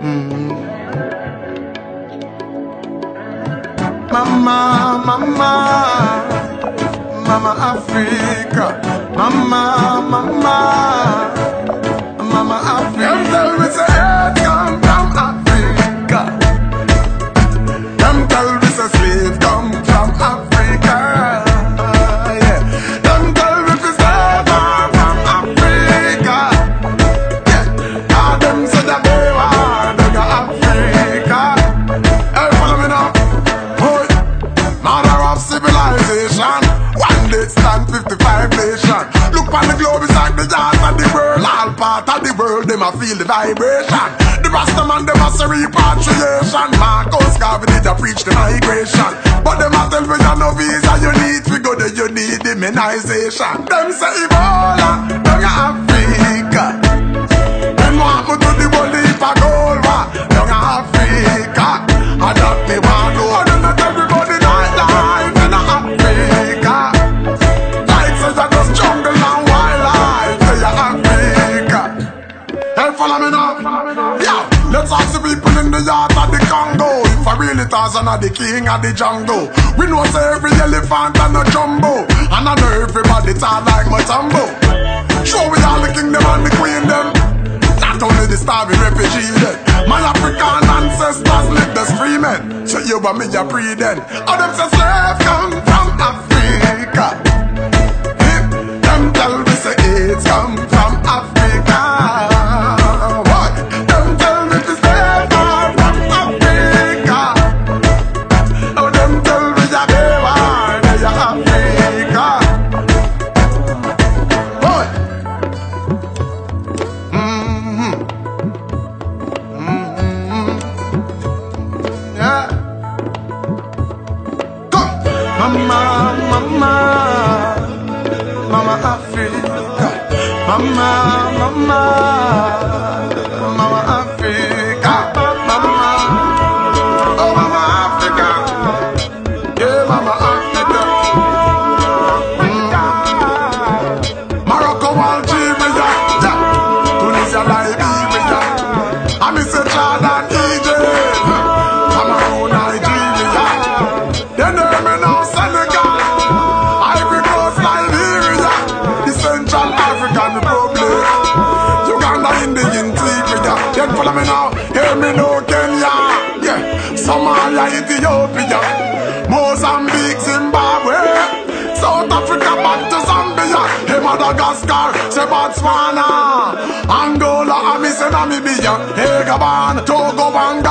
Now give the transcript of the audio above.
Mm-hmm. Mama, mama, mama Africa. Mama, mama, mama Africa. Civilization. One day stand 55 nation. Look on the globe, it's like the heart of the world. All part of the world, them a feel the vibration. The Rasta man, them a say repatriation. Marcus Garvey did a preach the migration. But them a tell me you no visa you need. We go there, you need immunization. Them say Ebola, down Africa. Them want me to the world follow me now Yeah Let's ask the people in the yard of the Congo If I really Tarzan are the king of the jungle. We know say every elephant and a jumbo And I know everybody talk like Matumbo. Show we all the kingdom and the queen them. Not only the starving refugee then My African ancestors live the screaming So you and me a breathing All them say slave come Mama, mama, mama Africa. Mama, oh mama Africa. Yeah, mama Africa. African Republic. Uganda in the interior. Then follow me now. Hear me now, Kenya. Yeah. Somalia, Ethiopia. Mozambique, Zimbabwe. South Africa back to Zambia. Hey, Madagascar, say Botswana. Angola, I miss Namibia. Hey, Gabon, Togo, Ghana.